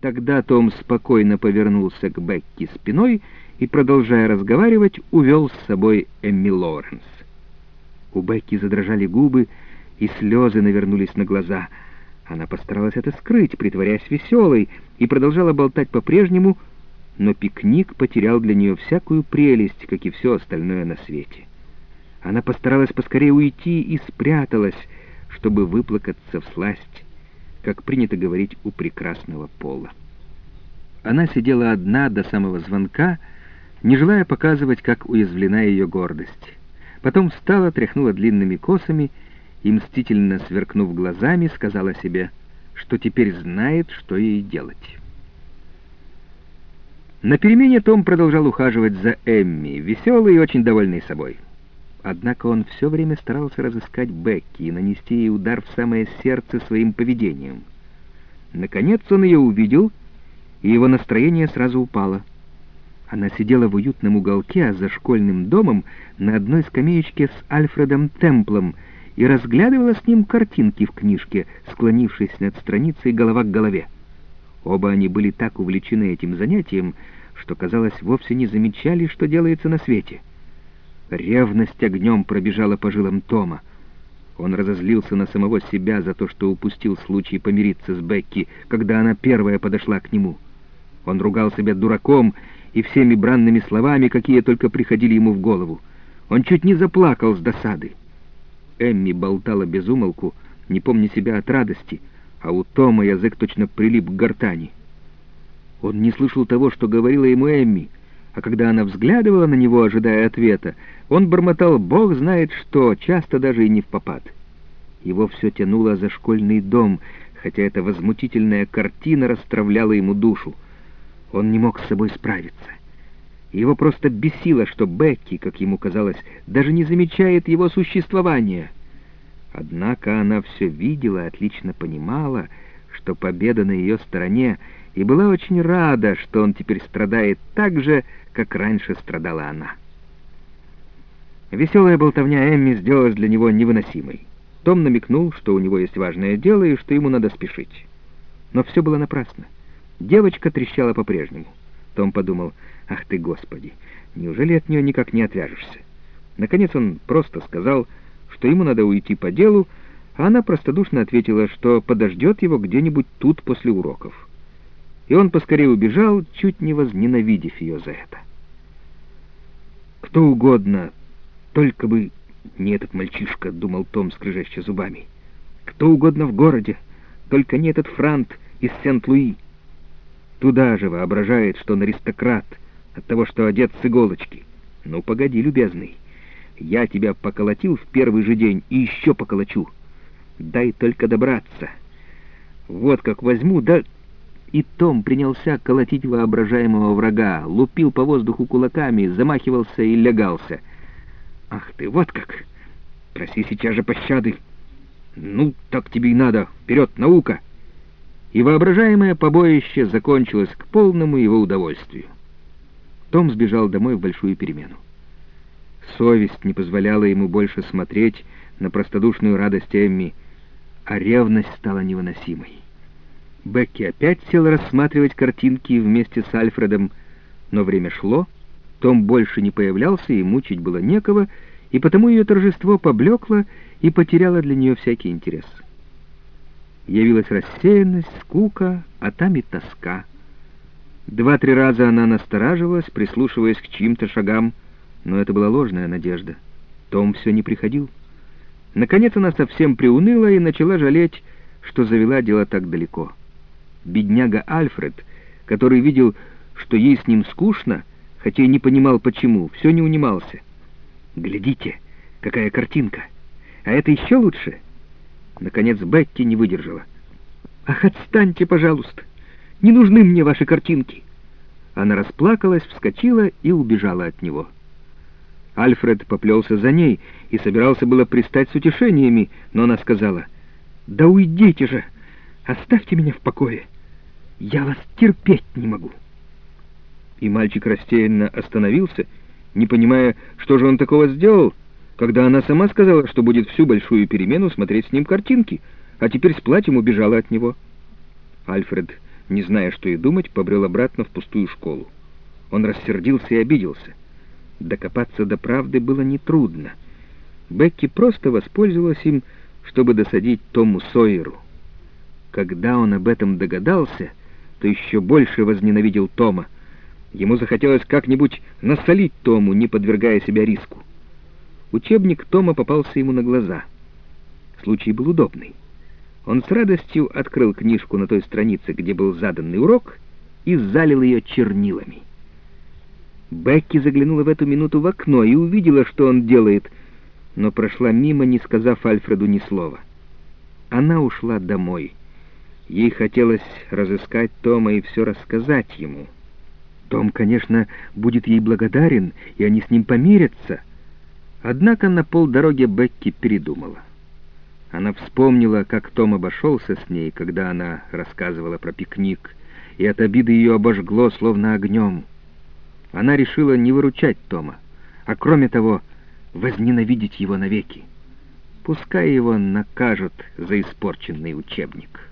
Тогда Том спокойно повернулся к Бекки спиной и, продолжая разговаривать, увел с собой Эмми Лоренс. У Бекки задрожали губы, и слезы навернулись на глаза. Она постаралась это скрыть, притворяясь веселой, и продолжала болтать по-прежнему, но пикник потерял для нее всякую прелесть, как и все остальное на свете. Она постаралась поскорее уйти и спряталась, чтобы выплакаться в сласть, как принято говорить у прекрасного пола. Она сидела одна до самого звонка, не желая показывать, как уязвлена ее гордость. Потом встала, тряхнула длинными косами и, мстительно сверкнув глазами, сказала себе, что теперь знает, что ей делать. На перемене Том продолжал ухаживать за Эмми, веселый и очень довольный собой. Однако он все время старался разыскать Бекки и нанести ей удар в самое сердце своим поведением. Наконец он ее увидел, и его настроение сразу упало. Она сидела в уютном уголке, за школьным домом на одной скамеечке с Альфредом Темплом и разглядывала с ним картинки в книжке, склонившись над страницей голова к голове. Оба они были так увлечены этим занятием, что, казалось, вовсе не замечали, что делается на свете. Ревность огнем пробежала по жилам Тома. Он разозлился на самого себя за то, что упустил случай помириться с Бекки, когда она первая подошла к нему. Он ругал себя дураком и всеми бранными словами, какие только приходили ему в голову. Он чуть не заплакал с досады. Эмми болтала без умолку, не помня себя от радости, а у Тома язык точно прилип к гортани. Он не слышал того, что говорила ему Эмми, а когда она взглядывала на него, ожидая ответа, он бормотал «Бог знает что», часто даже и не в попад. Его все тянуло за школьный дом, хотя эта возмутительная картина расстравляла ему душу. Он не мог с собой справиться. Его просто бесило, что Бекки, как ему казалось, даже не замечает его существования. Однако она все видела, отлично понимала, что победа на ее стороне, и была очень рада, что он теперь страдает так же, как раньше страдала она. Веселая болтовня Эмми сделалась для него невыносимой. Том намекнул, что у него есть важное дело и что ему надо спешить. Но все было напрасно. Девочка трещала по-прежнему. Том подумал, ах ты, Господи, неужели от нее никак не отвяжешься? Наконец он просто сказал, что ему надо уйти по делу, а она простодушно ответила, что подождет его где-нибудь тут после уроков. И он поскорее убежал, чуть не возненавидев ее за это. Кто угодно, только бы не этот мальчишка, — думал Том, скрежеща зубами. Кто угодно в городе, только не этот франт из Сент-Луи. Туда же воображает, что он аристократ от того, что одет с иголочки. Ну, погоди, любезный, я тебя поколотил в первый же день и еще поколочу. Дай только добраться. Вот как возьму, да... И Том принялся колотить воображаемого врага, лупил по воздуху кулаками, замахивался и лягался. «Ах ты, вот как! Проси сейчас же пощады! Ну, так тебе и надо! Вперед, наука!» и воображаемое побоище закончилось к полному его удовольствию. Том сбежал домой в большую перемену. Совесть не позволяла ему больше смотреть на простодушную радость Эмми, а ревность стала невыносимой. Бекки опять сел рассматривать картинки вместе с Альфредом, но время шло, Том больше не появлялся, и мучить было некого, и потому ее торжество поблекло и потеряло для нее всякий интерес. Явилась рассеянность, скука, а там и тоска. Два-три раза она настораживалась, прислушиваясь к чьим-то шагам, но это была ложная надежда. Том все не приходил. Наконец она совсем приуныла и начала жалеть, что завела дело так далеко. Бедняга Альфред, который видел, что ей с ним скучно, хотя и не понимал почему, все не унимался. «Глядите, какая картинка! А это еще лучше!» Наконец Бетти не выдержала. «Ах, отстаньте, пожалуйста! Не нужны мне ваши картинки!» Она расплакалась, вскочила и убежала от него. Альфред поплелся за ней и собирался было пристать с утешениями, но она сказала, «Да уйдите же! Оставьте меня в покое! Я вас терпеть не могу!» И мальчик растерянно остановился, не понимая, что же он такого сделал, когда она сама сказала, что будет всю большую перемену смотреть с ним картинки, а теперь с платьем убежала от него. Альфред не зная, что и думать, побрел обратно в пустую школу. Он рассердился и обиделся. Докопаться до правды было нетрудно. Бекки просто воспользовалась им, чтобы досадить Тому Сойеру. Когда он об этом догадался, то еще больше возненавидел Тома. Ему захотелось как-нибудь насолить Тому, не подвергая себя риску. Учебник Тома попался ему на глаза. Случай был удобный. Он с радостью открыл книжку на той странице, где был заданный урок, и залил ее чернилами. Бекки заглянула в эту минуту в окно и увидела, что он делает, но прошла мимо, не сказав Альфреду ни слова. Она ушла домой. Ей хотелось разыскать Тома и все рассказать ему. Том, конечно, будет ей благодарен, и они с ним помирятся. Однако на полдороге Бекки передумала. Она вспомнила, как Том обошелся с ней, когда она рассказывала про пикник, и от обиды ее обожгло, словно огнем. Она решила не выручать Тома, а кроме того, возненавидеть его навеки. Пускай его накажут за испорченный учебник».